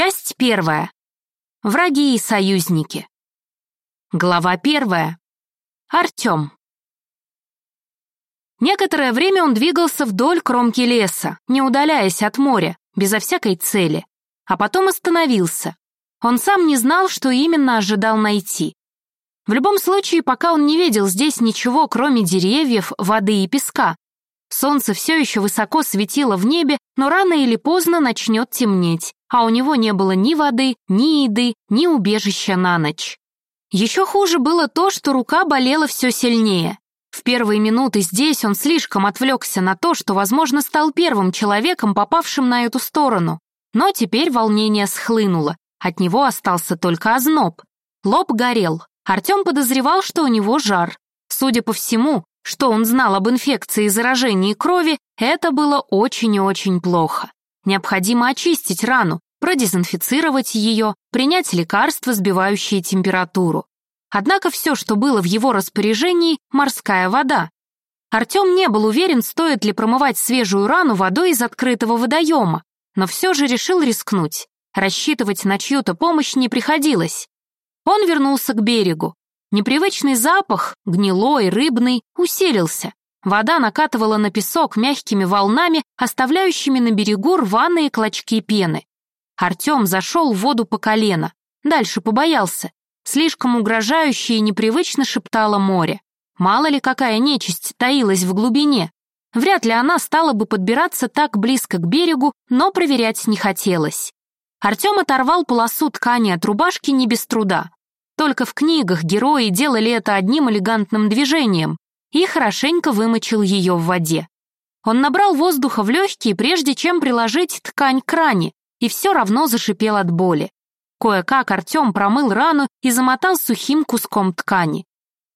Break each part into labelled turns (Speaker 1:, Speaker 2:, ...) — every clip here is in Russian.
Speaker 1: Часть первая. Враги и союзники. Глава первая. Артем. Некоторое время он двигался вдоль кромки леса, не удаляясь от моря, безо всякой цели, а потом остановился. Он сам не знал, что именно ожидал найти. В любом случае, пока он не видел здесь ничего, кроме деревьев, воды и песка. Солнце все еще высоко светило в небе, но рано или поздно начнет темнеть, а у него не было ни воды, ни еды, ни убежища на ночь. Еще хуже было то, что рука болела все сильнее. В первые минуты здесь он слишком отвлекся на то, что, возможно, стал первым человеком, попавшим на эту сторону. Но теперь волнение схлынуло, от него остался только озноб. Лоб горел. Артем подозревал, что у него жар. Судя по всему, что он знал об инфекции и заражении крови, это было очень и очень плохо. Необходимо очистить рану, продезинфицировать ее, принять лекарства, сбивающие температуру. Однако все, что было в его распоряжении, морская вода. Артем не был уверен, стоит ли промывать свежую рану водой из открытого водоема, но все же решил рискнуть. Рассчитывать на чью-то помощь не приходилось. Он вернулся к берегу. Непривычный запах, гнилой, рыбный, усилился. Вода накатывала на песок мягкими волнами, оставляющими на берегу рваные клочки пены. Артем зашел в воду по колено. Дальше побоялся. Слишком угрожающе и непривычно шептало море. Мало ли какая нечисть таилась в глубине. Вряд ли она стала бы подбираться так близко к берегу, но проверять не хотелось. Артем оторвал полосу ткани от рубашки не без труда. Только в книгах герои делали это одним элегантным движением и хорошенько вымочил ее в воде. Он набрал воздуха в легкие, прежде чем приложить ткань к ране, и все равно зашипел от боли. Кое-как Артем промыл рану и замотал сухим куском ткани.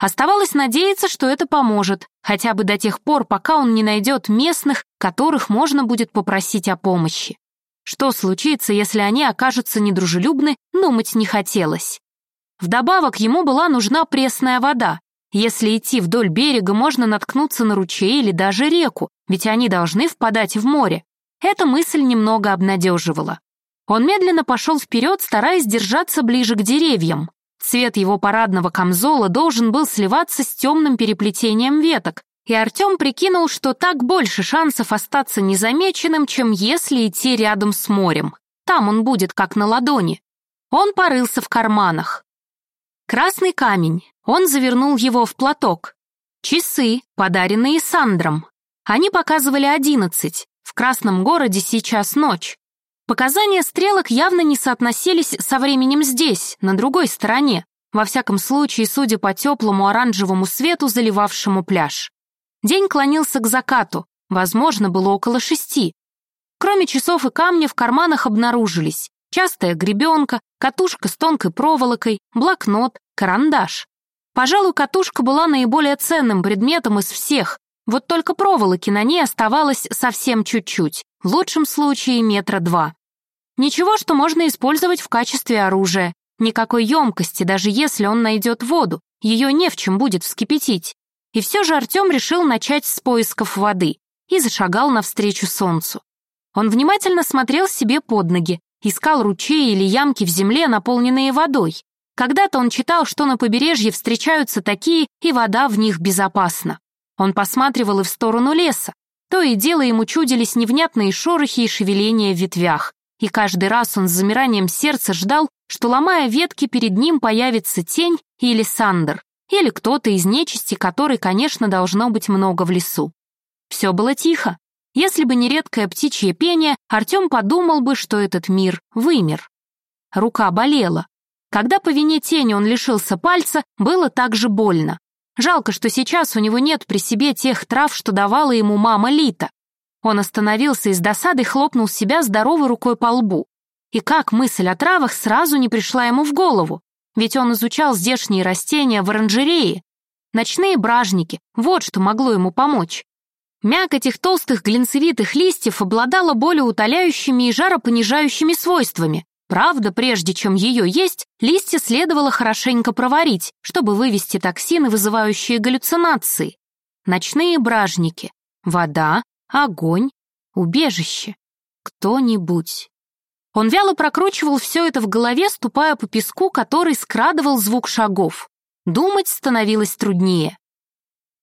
Speaker 1: Оставалось надеяться, что это поможет, хотя бы до тех пор, пока он не найдет местных, которых можно будет попросить о помощи. Что случится, если они окажутся недружелюбны, думать не хотелось. Вдобавок ему была нужна пресная вода. Если идти вдоль берега, можно наткнуться на ручей или даже реку, ведь они должны впадать в море. Эта мысль немного обнадеживала. Он медленно пошел вперед, стараясь держаться ближе к деревьям. Цвет его парадного камзола должен был сливаться с темным переплетением веток, и Артем прикинул, что так больше шансов остаться незамеченным, чем если идти рядом с морем. Там он будет как на ладони. Он порылся в карманах. Красный камень. Он завернул его в платок. Часы, подаренные Сандром. Они показывали одиннадцать. В Красном городе сейчас ночь. Показания стрелок явно не соотносились со временем здесь, на другой стороне, во всяком случае, судя по теплому оранжевому свету, заливавшему пляж. День клонился к закату, возможно, было около шести. Кроме часов и камня в карманах обнаружились частая гребенка, катушка с тонкой проволокой, блокнот, карандаш. Пожалуй, катушка была наиболее ценным предметом из всех, вот только проволоки на ней оставалось совсем чуть-чуть, в лучшем случае метра два. Ничего, что можно использовать в качестве оружия. Никакой емкости, даже если он найдет воду, ее не в чем будет вскипятить. И все же Артем решил начать с поисков воды и зашагал навстречу солнцу. Он внимательно смотрел себе под ноги, искал ручей или ямки в земле, наполненные водой. Когда-то он читал, что на побережье встречаются такие, и вода в них безопасна. Он посматривал и в сторону леса. То и дело ему чудились невнятные шорохи и шевеления в ветвях. И каждый раз он с замиранием сердца ждал, что, ломая ветки, перед ним появится тень или Сандер, или кто-то из нечисти, которой, конечно, должно быть много в лесу. Все было тихо. Если бы не редкое птичье пение, Артем подумал бы, что этот мир вымер. Рука болела. Когда по вине тени он лишился пальца, было так же больно. Жалко, что сейчас у него нет при себе тех трав, что давала ему мама Лита. Он остановился и с досадой хлопнул себя здоровой рукой по лбу. И как мысль о травах сразу не пришла ему в голову, ведь он изучал здешние растения в оранжерее. Ночные бражники, вот что могло ему помочь. Мякоть их толстых глинцевитых листьев обладала более утоляющими и жаропонижающими свойствами, Правда, прежде чем ее есть, листья следовало хорошенько проварить, чтобы вывести токсины, вызывающие галлюцинации. Ночные бражники, вода, огонь, убежище. Кто-нибудь. Он вяло прокручивал все это в голове, ступая по песку, который скрадывал звук шагов. Думать становилось труднее.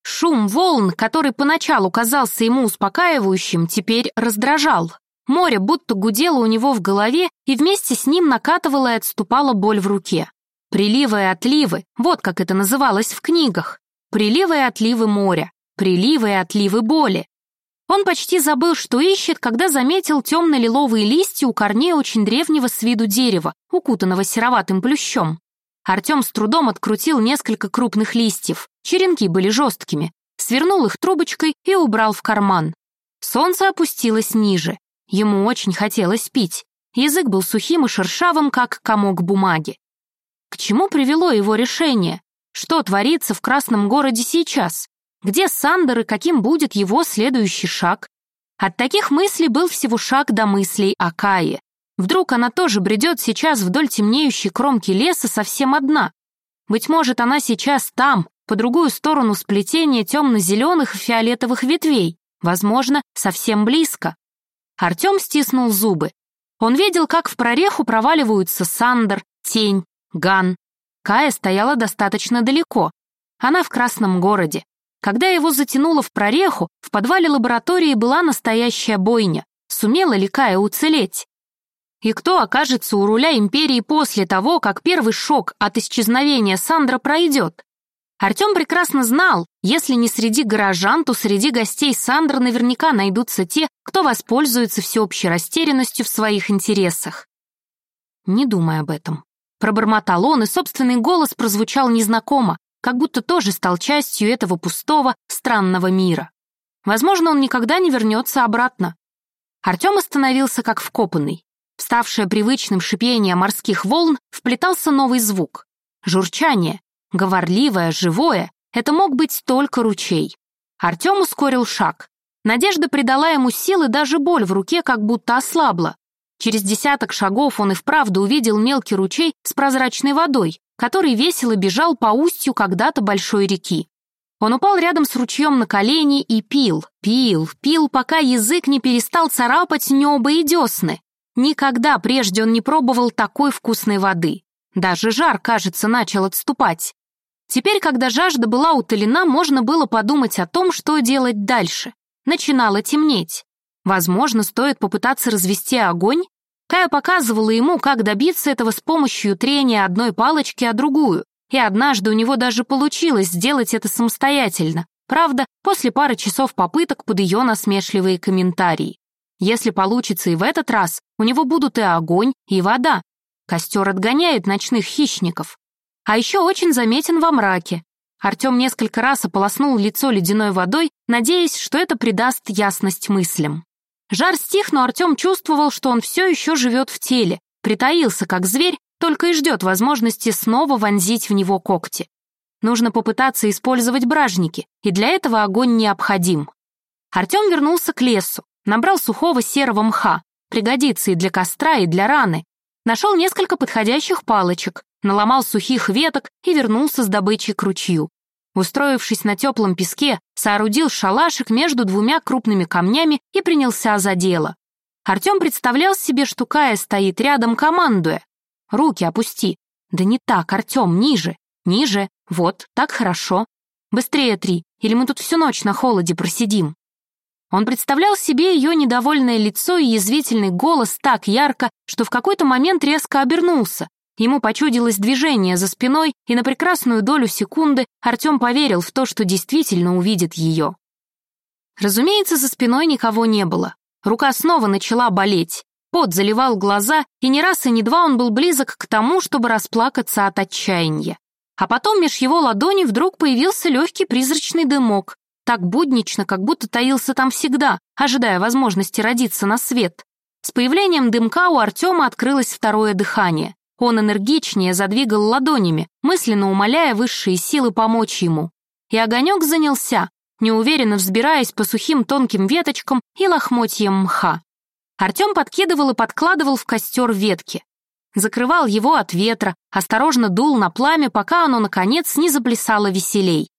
Speaker 1: Шум волн, который поначалу казался ему успокаивающим, теперь раздражал. Море будто гудело у него в голове, и вместе с ним накатывала и отступала боль в руке. Приливы и отливы, вот как это называлось в книгах. Приливы и отливы моря, приливы и отливы боли. Он почти забыл, что ищет, когда заметил темно-лиловые листья у корней очень древнего с виду дерева, укутанного сероватым плющом. Артем с трудом открутил несколько крупных листьев, черенки были жесткими, свернул их трубочкой и убрал в карман. Солнце опустилось ниже. Ему очень хотелось пить. Язык был сухим и шершавым, как комок бумаги. К чему привело его решение? Что творится в Красном городе сейчас? Где Сандер и каким будет его следующий шаг? От таких мыслей был всего шаг до мыслей о Кае. Вдруг она тоже бредет сейчас вдоль темнеющей кромки леса совсем одна. Быть может, она сейчас там, по другую сторону сплетения темно-зеленых и фиолетовых ветвей, возможно, совсем близко. Артем стиснул зубы. Он видел, как в прореху проваливаются Сандер, Тень, Ган. Кая стояла достаточно далеко. Она в Красном городе. Когда его затянуло в прореху, в подвале лаборатории была настоящая бойня. Сумела ли Кая уцелеть? И кто окажется у руля империи после того, как первый шок от исчезновения Сандра пройдет? Артем прекрасно знал, если не среди горожан, то среди гостей Сандра наверняка найдутся те, кто воспользуется всеобщей растерянностью в своих интересах. Не думай об этом. Пробормотал он, и собственный голос прозвучал незнакомо, как будто тоже стал частью этого пустого, странного мира. Возможно, он никогда не вернется обратно. Артем остановился как вкопанный. Вставшее привычным шипение морских волн вплетался новый звук. Журчание. Говорливое, живое. Это мог быть только ручей. Артем ускорил шаг. Надежда придала ему силы, даже боль в руке как будто ослабла. Через десяток шагов он и вправду увидел мелкий ручей с прозрачной водой, который весело бежал по устью когда-то большой реки. Он упал рядом с ручьем на колени и пил, пил, пил, пока язык не перестал царапать небо и десны. Никогда прежде он не пробовал такой вкусной воды. Даже жар, кажется, начал отступать. Теперь, когда жажда была утолена, можно было подумать о том, что делать дальше. Начинало темнеть. Возможно, стоит попытаться развести огонь? Кая показывала ему, как добиться этого с помощью трения одной палочки о другую, и однажды у него даже получилось сделать это самостоятельно, правда, после пары часов попыток под ее насмешливые комментарии. Если получится и в этот раз, у него будут и огонь, и вода. Костер отгоняет ночных хищников. А еще очень заметен во мраке. Артем несколько раз ополоснул лицо ледяной водой, надеясь, что это придаст ясность мыслям. Жар стих, но Артем чувствовал, что он все еще живет в теле, притаился как зверь, только и ждет возможности снова вонзить в него когти. Нужно попытаться использовать бражники, и для этого огонь необходим. Артем вернулся к лесу, набрал сухого серого мха, пригодится и для костра, и для раны. Нашел несколько подходящих палочек, наломал сухих веток и вернулся с добычей к ручью. Устроившись на теплом песке, соорудил шалашик между двумя крупными камнями и принялся за дело. Артем представлял себе, что Кая стоит рядом, командуя. «Руки опусти». «Да не так, Артем, ниже. Ниже. Вот, так хорошо. Быстрее три, или мы тут всю ночь на холоде просидим». Он представлял себе ее недовольное лицо и язвительный голос так ярко, что в какой-то момент резко обернулся, Ему почудилось движение за спиной, и на прекрасную долю секунды Артем поверил в то, что действительно увидит ее. Разумеется, за спиной никого не было. Рука снова начала болеть. Пот заливал глаза, и ни раз и ни два он был близок к тому, чтобы расплакаться от отчаяния. А потом меж его ладоней вдруг появился легкий призрачный дымок, так буднично, как будто таился там всегда, ожидая возможности родиться на свет. С появлением дымка у Артема открылось второе дыхание. Он энергичнее задвигал ладонями, мысленно умоляя высшие силы помочь ему. И огонек занялся, неуверенно взбираясь по сухим тонким веточкам и лохмотьям мха. Артем подкидывал и подкладывал в костер ветки. Закрывал его от ветра, осторожно дул на пламя, пока оно, наконец, не заплясало веселей.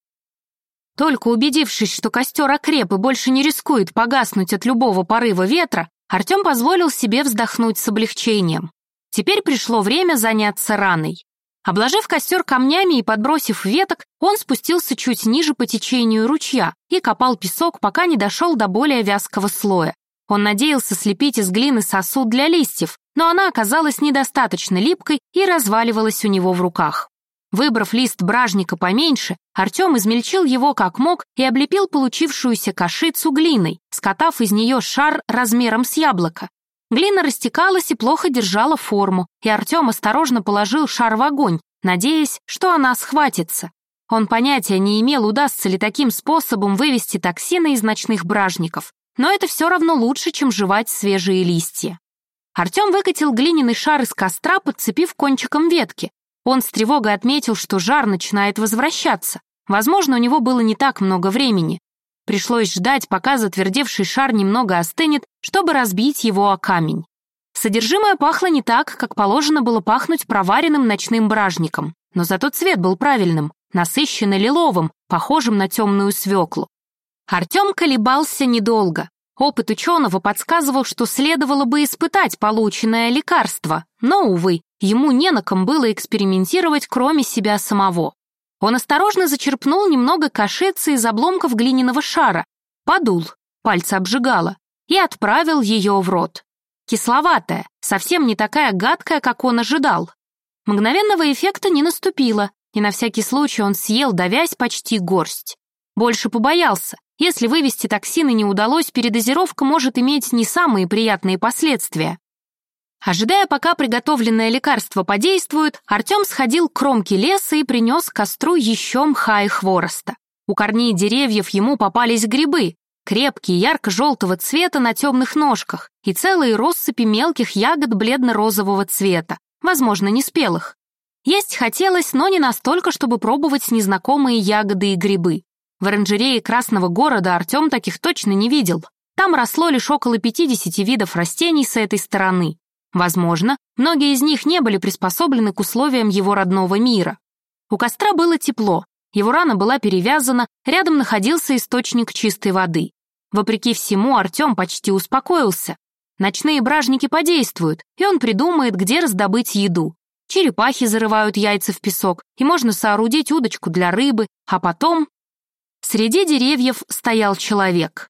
Speaker 1: Только убедившись, что костер окреп и больше не рискует погаснуть от любого порыва ветра, Артем позволил себе вздохнуть с облегчением. Теперь пришло время заняться раной. Обложив костер камнями и подбросив веток, он спустился чуть ниже по течению ручья и копал песок, пока не дошел до более вязкого слоя. Он надеялся слепить из глины сосуд для листьев, но она оказалась недостаточно липкой и разваливалась у него в руках. Выбрав лист бражника поменьше, Артем измельчил его как мог и облепил получившуюся кашицу глиной, скатав из нее шар размером с яблоко. Глина растекалась и плохо держала форму, и Артем осторожно положил шар в огонь, надеясь, что она схватится. Он понятия не имел, удастся ли таким способом вывести токсины из ночных бражников, но это все равно лучше, чем жевать свежие листья. Артем выкатил глиняный шар из костра, подцепив кончиком ветки, он с тревогой отметил, что жар начинает возвращаться. Возможно, у него было не так много времени. Пришлось ждать, пока затвердевший шар немного остынет, чтобы разбить его о камень. Содержимое пахло не так, как положено было пахнуть проваренным ночным бражником, но зато цвет был правильным, насыщенно лиловым, похожим на темную свеклу. Артем колебался недолго. Опыт ученого подсказывал, что следовало бы испытать полученное лекарство, но, увы, Ему не на ком было экспериментировать, кроме себя самого. Он осторожно зачерпнул немного кашицы из обломков глиняного шара, подул, пальцы обжигало, и отправил ее в рот. Кисловатая, совсем не такая гадкая, как он ожидал. Мгновенного эффекта не наступило, и на всякий случай он съел, давясь почти горсть. Больше побоялся. Если вывести токсины не удалось, передозировка может иметь не самые приятные последствия. Ожидая, пока приготовленное лекарство подействует, Артем сходил к кромке леса и принес к костру еще мха и хвороста. У корней деревьев ему попались грибы, крепкие, ярко-желтого цвета на темных ножках и целые россыпи мелких ягод бледно-розового цвета, возможно, неспелых. Есть хотелось, но не настолько, чтобы пробовать незнакомые ягоды и грибы. В оранжерее Красного города Артем таких точно не видел. Там росло лишь около 50 видов растений с этой стороны. Возможно, многие из них не были приспособлены к условиям его родного мира. У костра было тепло, его рана была перевязана, рядом находился источник чистой воды. Вопреки всему, Артем почти успокоился. Ночные бражники подействуют, и он придумает, где раздобыть еду. Черепахи зарывают яйца в песок, и можно соорудить удочку для рыбы, а потом... Среди деревьев стоял человек.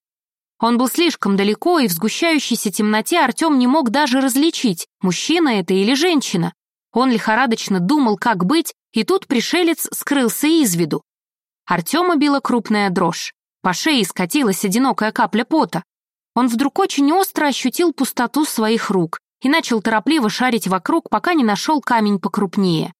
Speaker 1: Он был слишком далеко, и в сгущающейся темноте Артем не мог даже различить, мужчина это или женщина. Он лихорадочно думал, как быть, и тут пришелец скрылся из виду. Артема била крупная дрожь. По шее скатилась одинокая капля пота. Он вдруг очень остро ощутил пустоту своих рук и начал торопливо шарить вокруг, пока не нашел камень покрупнее.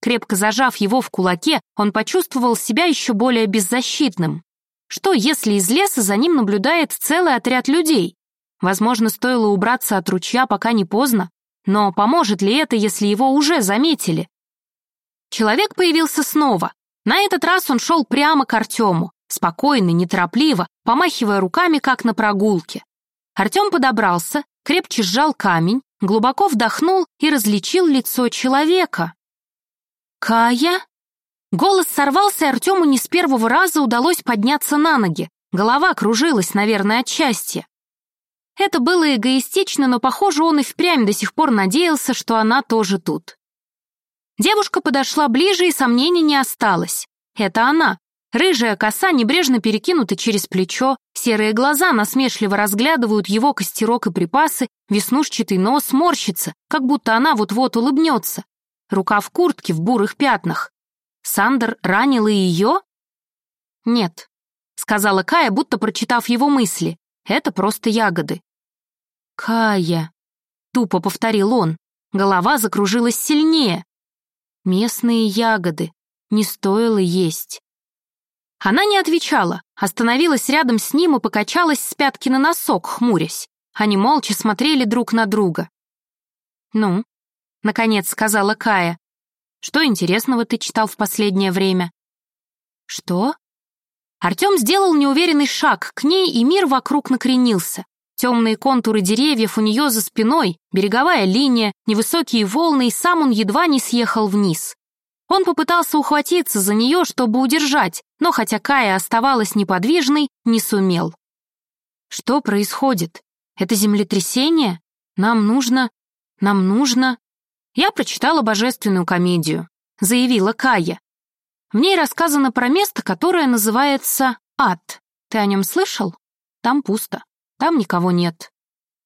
Speaker 1: Крепко зажав его в кулаке, он почувствовал себя еще более беззащитным. Что, если из леса за ним наблюдает целый отряд людей? Возможно, стоило убраться от ручья, пока не поздно. Но поможет ли это, если его уже заметили? Человек появился снова. На этот раз он шел прямо к Артему, спокойно, неторопливо, помахивая руками, как на прогулке. Артем подобрался, крепче сжал камень, глубоко вдохнул и различил лицо человека. «Кая?» Голос сорвался, и Артему не с первого раза удалось подняться на ноги. Голова кружилась, наверное, от счастья. Это было эгоистично, но, похоже, он и впрямь до сих пор надеялся, что она тоже тут. Девушка подошла ближе, и сомнений не осталось. Это она. Рыжая коса небрежно перекинута через плечо, серые глаза насмешливо разглядывают его костерок и припасы, веснушчатый нос морщится, как будто она вот-вот улыбнется. Рука в куртке в бурых пятнах. Сандер ранил и ее? Нет, сказала Кая, будто прочитав его мысли. Это просто ягоды. Кая, тупо повторил он. Голова закружилась сильнее. Местные ягоды. Не стоило есть. Она не отвечала, остановилась рядом с ним и покачалась с пятки на носок, хмурясь. Они молча смотрели друг на друга. «Ну?» — наконец сказала Кая. Что интересного ты читал в последнее время?» «Что?» Артем сделал неуверенный шаг к ней, и мир вокруг накренился. Темные контуры деревьев у нее за спиной, береговая линия, невысокие волны, и сам он едва не съехал вниз. Он попытался ухватиться за нее, чтобы удержать, но хотя Кая оставалась неподвижной, не сумел. «Что происходит?» Это землетрясение? Нам нужно... Нам нужно... Я прочитала божественную комедию, заявила Кая. В ней рассказано про место, которое называется Ад. Ты о нем слышал? Там пусто. Там никого нет.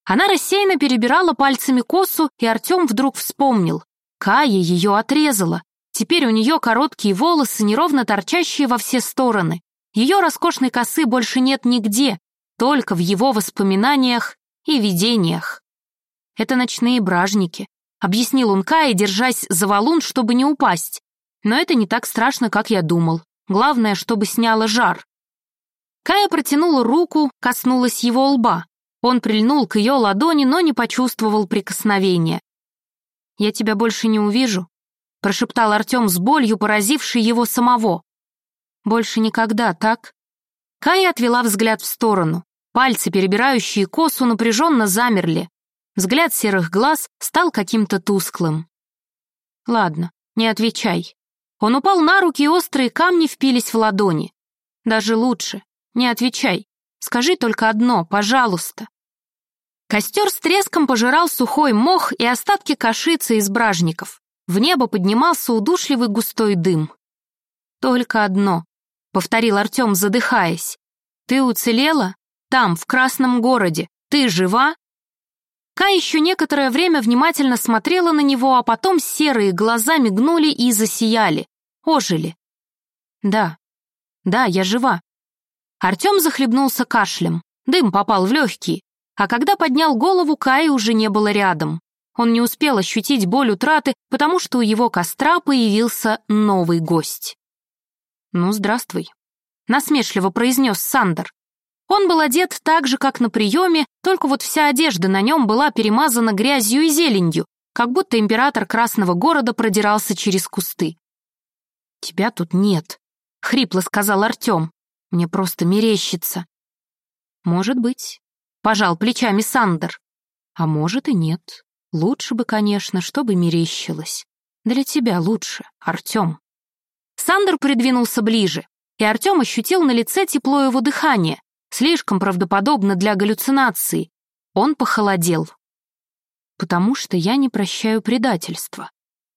Speaker 1: Она рассеянно перебирала пальцами косу, и Артем вдруг вспомнил. Кая ее отрезала. Теперь у нее короткие волосы, неровно торчащие во все стороны. Ее роскошной косы больше нет нигде, только в его воспоминаниях и видениях. Это ночные бражники, объяснил он Кае, держась за валун, чтобы не упасть. Но это не так страшно, как я думал. Главное, чтобы сняло жар. Кая протянула руку, коснулась его лба. Он прильнул к ее ладони, но не почувствовал прикосновения. «Я тебя больше не увижу», — прошептал Артем с болью, поразивший его самого. «Больше никогда, так?» Кая отвела взгляд в сторону. Пальцы, перебирающие косу, напряженно замерли. Взгляд серых глаз стал каким-то тусклым. «Ладно, не отвечай». Он упал на руки, и острые камни впились в ладони. «Даже лучше. Не отвечай. Скажи только одно, пожалуйста». Костер с треском пожирал сухой мох и остатки кашицы из бражников. В небо поднимался удушливый густой дым. «Только одно», — повторил Артем, задыхаясь. «Ты уцелела? Там, в Красном городе. Ты жива?» Ка еще некоторое время внимательно смотрела на него, а потом серые глаза мигнули и засияли, ожили. «Да, да, я жива». Артем захлебнулся кашлем. Дым попал в легкие. А когда поднял голову, Каи уже не было рядом. Он не успел ощутить боль утраты, потому что у его костра появился новый гость. «Ну, здравствуй», — насмешливо произнес Сандер. Он был одет так же, как на приеме, только вот вся одежда на нем была перемазана грязью и зеленью, как будто император Красного города продирался через кусты. «Тебя тут нет», — хрипло сказал Артем. «Мне просто мерещится». «Может быть», Пожал плечами Сандер. А может и нет. Лучше бы, конечно, чтобы мерещилось. Для тебя лучше, Артем. Сандер придвинулся ближе, и Артем ощутил на лице тепло его дыхания, слишком правдоподобно для галлюцинации. Он похолодел. «Потому что я не прощаю предательства».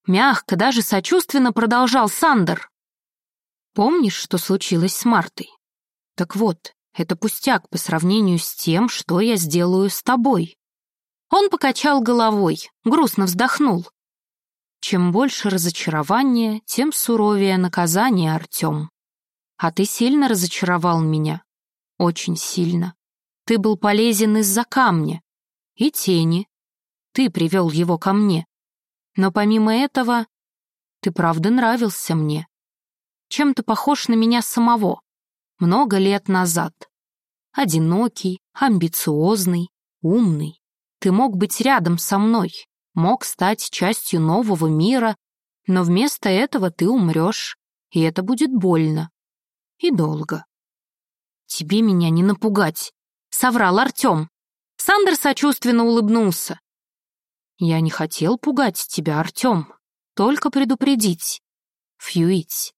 Speaker 1: Мягко, даже сочувственно продолжал Сандер. «Помнишь, что случилось с Мартой? Так вот, это пустяк по сравнению с тем, что я сделаю с тобой». Он покачал головой, грустно вздохнул. «Чем больше разочарования, тем суровее наказание, Артем. А ты сильно разочаровал меня. Очень сильно. Ты был полезен из-за камня. И тени. Ты привел его ко мне. Но помимо этого, ты правда нравился мне. Чем-то похож на меня самого много лет назад. Одинокий, амбициозный, умный. Ты мог быть рядом со мной, мог стать частью нового мира, но вместо этого ты умрешь, и это будет больно. И долго. Тебе меня не напугать, соврал Артем. Сандер сочувственно улыбнулся. Я не хотел пугать тебя, Артем, только предупредить. Фьюить.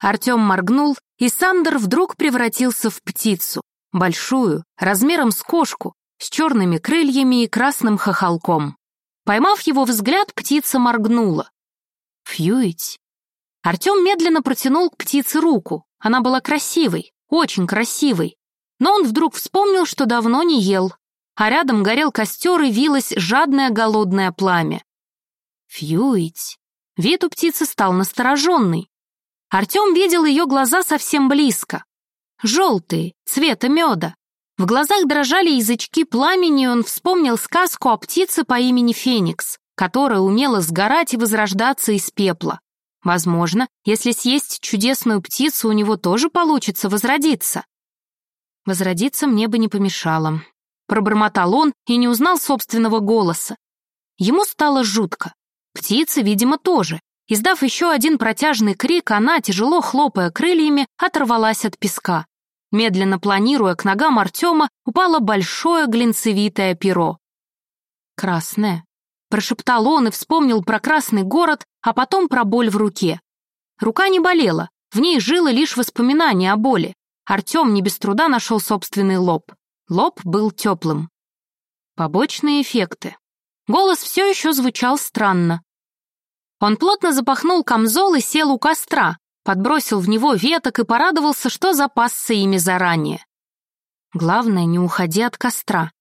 Speaker 1: Артем моргнул, и Сандер вдруг превратился в птицу, большую, размером с кошку, с черными крыльями и красным хохолком. Поймав его взгляд, птица моргнула. «Фьюить?» Артем медленно протянул к птице руку. Она была красивой, очень красивой. Но он вдруг вспомнил, что давно не ел, а рядом горел костер и вилось жадное голодное пламя. «Фьюить?» Вид у птицы стал настороженный. Артем видел ее глаза совсем близко. Желтые, цвета меда. В глазах дрожали язычки пламени, и он вспомнил сказку о птице по имени Феникс, которая умела сгорать и возрождаться из пепла. Возможно, если съесть чудесную птицу, у него тоже получится возродиться. Возродиться мне бы не помешало. Пробормотал он и не узнал собственного голоса. Ему стало жутко. Птице, видимо, тоже. Издав еще один протяжный крик, она, тяжело хлопая крыльями, оторвалась от песка. Медленно планируя к ногам Артема, упало большое глинцевитое перо. «Красное», — прошептал он и вспомнил про красный город, а потом про боль в руке. Рука не болела, в ней жило лишь воспоминание о боли. Артем не без труда нашел собственный лоб. Лоб был теплым. Побочные эффекты. Голос все еще звучал странно. Он плотно запахнул камзол и сел у костра, подбросил в него веток и порадовался, что запасся ими заранее. Главное, не уходи от костра.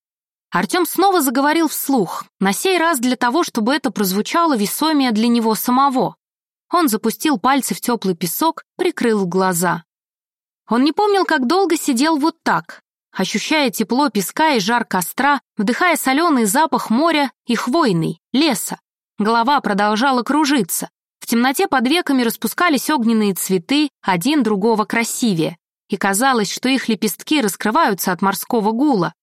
Speaker 1: Артем снова заговорил вслух, на сей раз для того, чтобы это прозвучало весомее для него самого. Он запустил пальцы в теплый песок, прикрыл глаза. Он не помнил, как долго сидел вот так, ощущая тепло песка и жар костра, вдыхая соленый запах моря и хвойный, леса. Голова продолжала кружиться. В темноте под веками распускались огненные цветы, один другого красивее, и казалось, что их лепестки раскрываются от морского гула.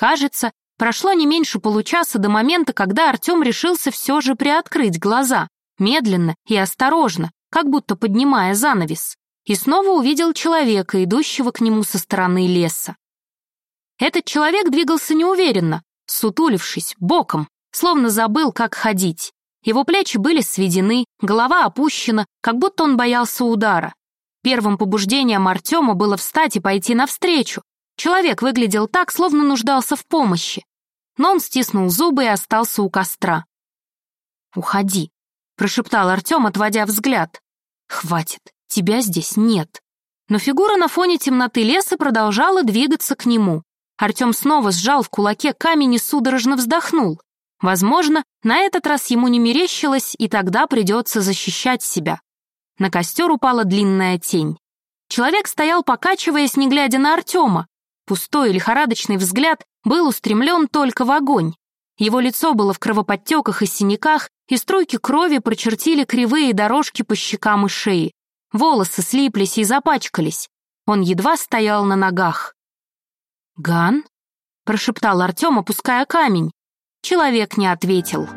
Speaker 1: Кажется, прошло не меньше получаса до момента, когда Артем решился все же приоткрыть глаза, медленно и осторожно, как будто поднимая занавес, и снова увидел человека, идущего к нему со стороны леса. Этот человек двигался неуверенно, сутулившись, боком, словно забыл, как ходить. Его плечи были сведены, голова опущена, как будто он боялся удара. Первым побуждением Артема было встать и пойти навстречу, Человек выглядел так, словно нуждался в помощи. Но он стиснул зубы и остался у костра. «Уходи», — прошептал Артем, отводя взгляд. «Хватит, тебя здесь нет». Но фигура на фоне темноты леса продолжала двигаться к нему. Артем снова сжал в кулаке камень и судорожно вздохнул. Возможно, на этот раз ему не мерещилось, и тогда придется защищать себя. На костер упала длинная тень. Человек стоял, покачиваясь, не глядя на Артема, Пустой лихорадочный взгляд был устремлен только в огонь. Его лицо было в кровоподтеках и синяках, и струйки крови прочертили кривые дорожки по щекам и шее. Волосы слиплись и запачкались. Он едва стоял на ногах. «Ган?» — прошептал Артем, опуская камень. Человек не ответил.